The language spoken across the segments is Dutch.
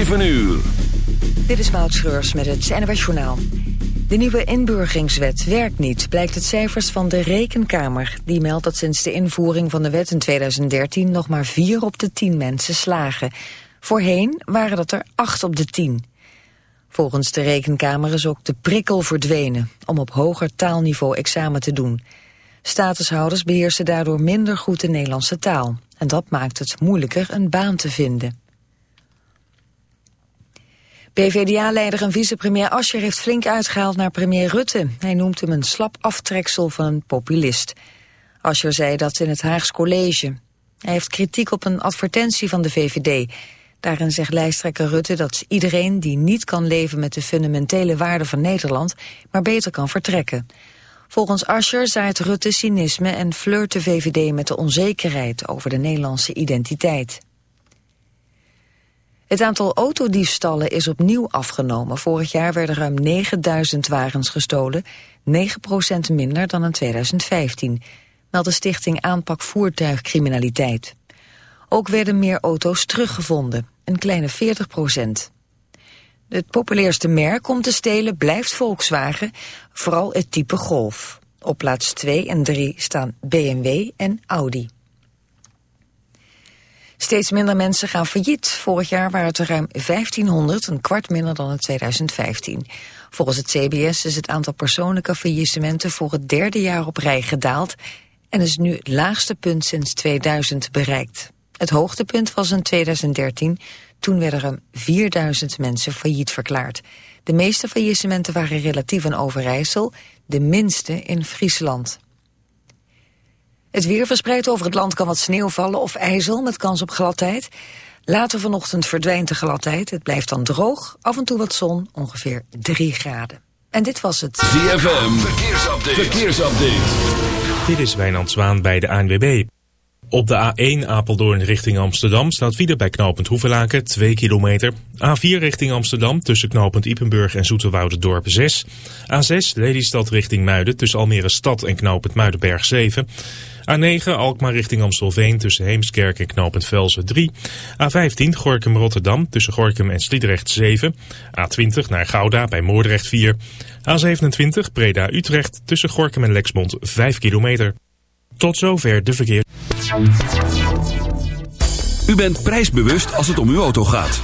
7 uur. Dit is Maud Schreurs met het NWS Journaal. De nieuwe inburgeringswet werkt niet, blijkt het cijfers van de Rekenkamer. Die meldt dat sinds de invoering van de wet in 2013 nog maar 4 op de 10 mensen slagen. Voorheen waren dat er 8 op de 10. Volgens de Rekenkamer is ook de prikkel verdwenen om op hoger taalniveau examen te doen. Statushouders beheersen daardoor minder goed de Nederlandse taal. En dat maakt het moeilijker een baan te vinden. PvdA-leider en vicepremier Ascher heeft flink uitgehaald naar premier Rutte. Hij noemt hem een slap aftreksel van een populist. Ascher zei dat in het Haags College. Hij heeft kritiek op een advertentie van de VVD. Daarin zegt lijsttrekker Rutte dat iedereen die niet kan leven met de fundamentele waarden van Nederland, maar beter kan vertrekken. Volgens Ascher zaait Rutte cynisme en flirt de VVD met de onzekerheid over de Nederlandse identiteit. Het aantal autodiefstallen is opnieuw afgenomen. Vorig jaar werden ruim 9000 wagens gestolen, 9% minder dan in 2015, meldt de stichting Aanpak Voertuigcriminaliteit. Ook werden meer auto's teruggevonden, een kleine 40% Het populairste merk om te stelen blijft Volkswagen, vooral het type Golf. Op plaats 2 en 3 staan BMW en Audi. Steeds minder mensen gaan failliet. Vorig jaar waren het er ruim 1500, een kwart minder dan in 2015. Volgens het CBS is het aantal persoonlijke faillissementen voor het derde jaar op rij gedaald en is nu het laagste punt sinds 2000 bereikt. Het hoogtepunt was in 2013, toen werden ruim 4000 mensen failliet verklaard. De meeste faillissementen waren relatief in Overijssel, de minste in Friesland. Het weer verspreidt over het land kan wat sneeuw vallen of ijzel met kans op gladheid. Later vanochtend verdwijnt de gladheid. Het blijft dan droog, af en toe wat zon, ongeveer 3 graden. En dit was het. ZFM, verkeersupdate. verkeersupdate. Dit is Wijnand Zwaan bij de ANWB. Op de A1 Apeldoorn richting Amsterdam staat wieder bij knooppunt Hoevelaken 2 kilometer. A4 richting Amsterdam tussen knooppunt Ipenburg en Dorp 6. A6 Lelystad richting Muiden tussen Almere Stad en knooppunt Muidenberg 7. A9 Alkmaar richting Amstelveen tussen Heemskerk en knooppunt Velzen 3. A15 Gorkum Rotterdam tussen Gorkum en Sliedrecht 7. A20 naar Gouda bij Moordrecht 4. A27 Breda Utrecht tussen Gorkum en Lexmond 5 kilometer. Tot zover de verkeer. U bent prijsbewust als het om uw auto gaat.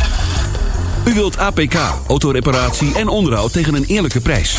U wilt APK, autoreparatie en onderhoud tegen een eerlijke prijs.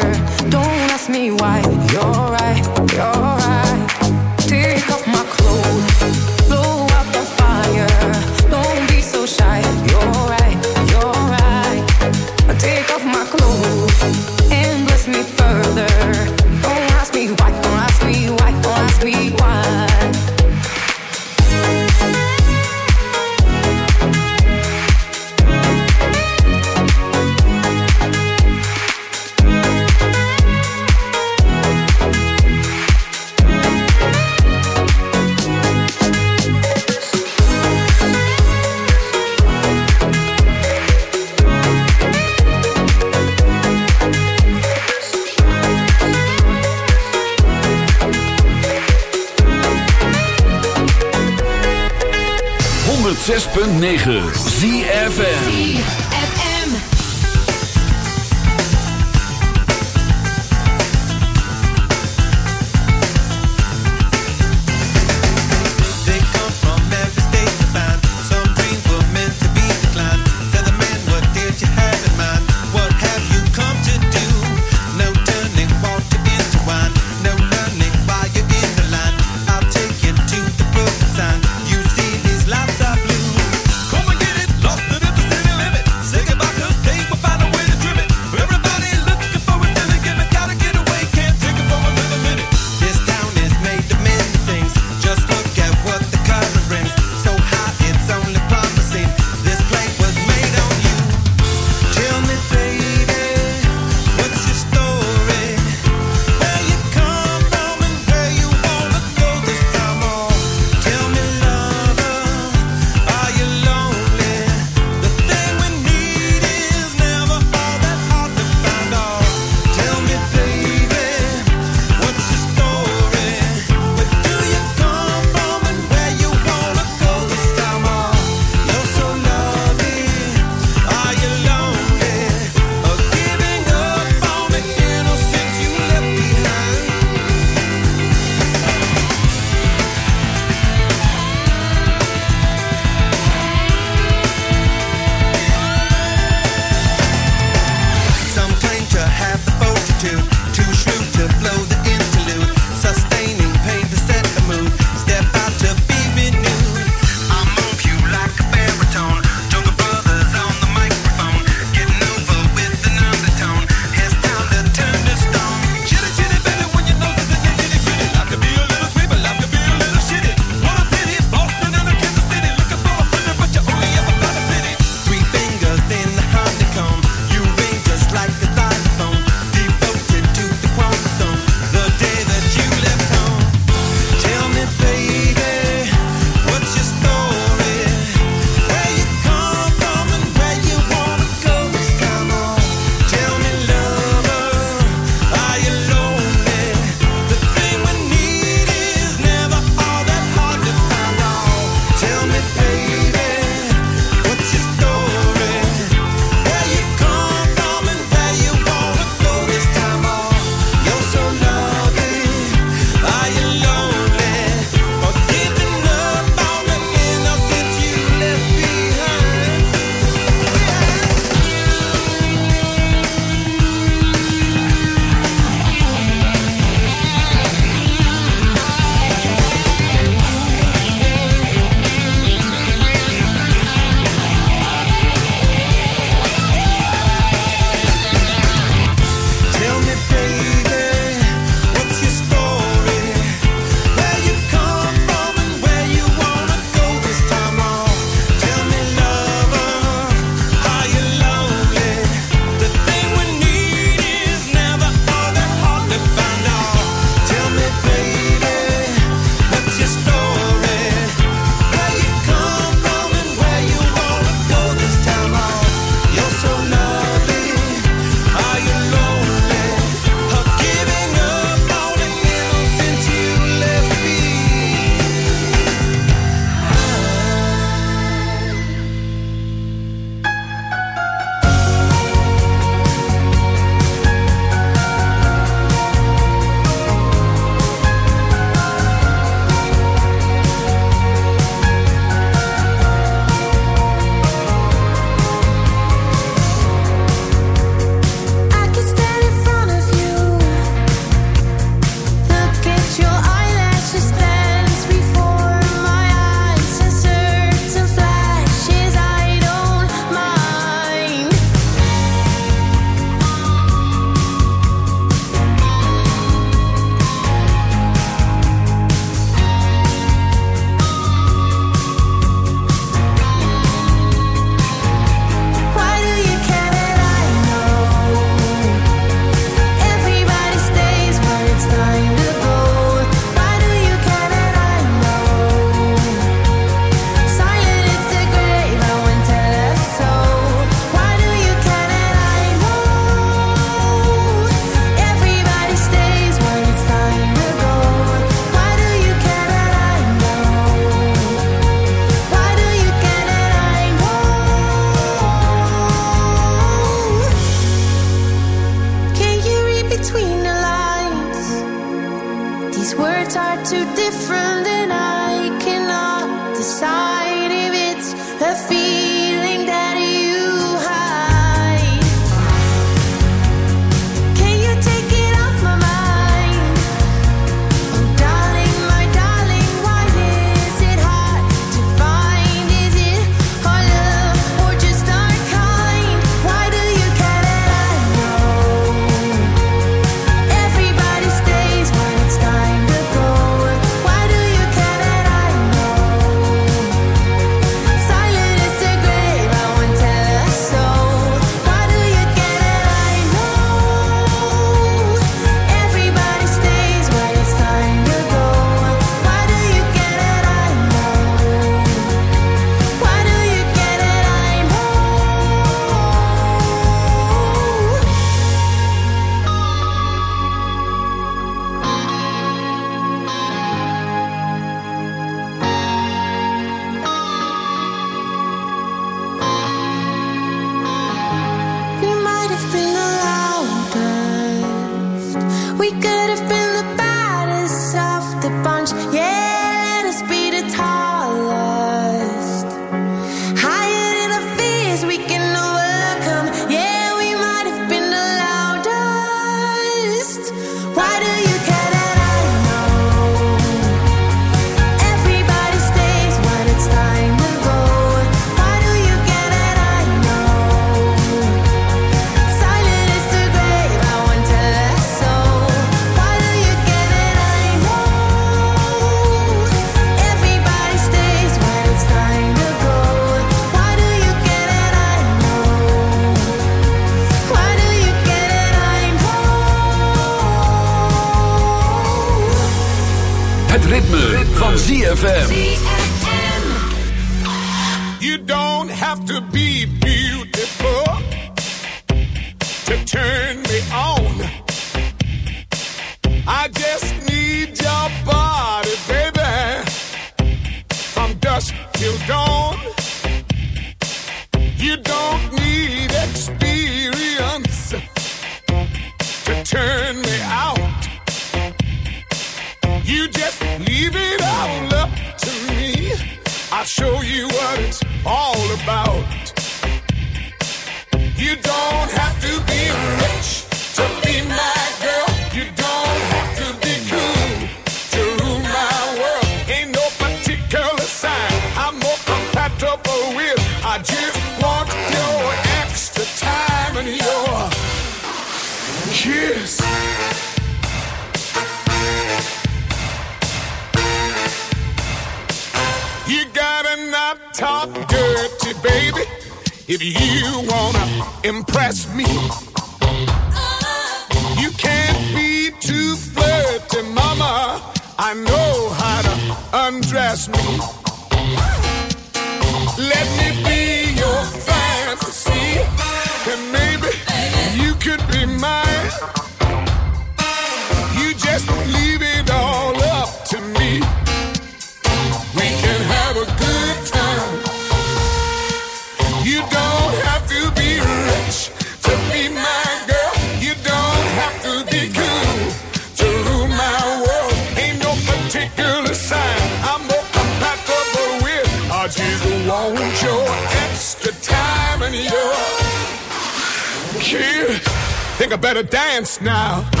I better dance now.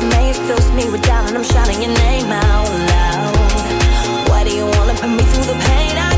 Now all fills me with doubt, and I'm shouting your name out loud. Why do you wanna put me through the pain? I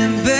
and then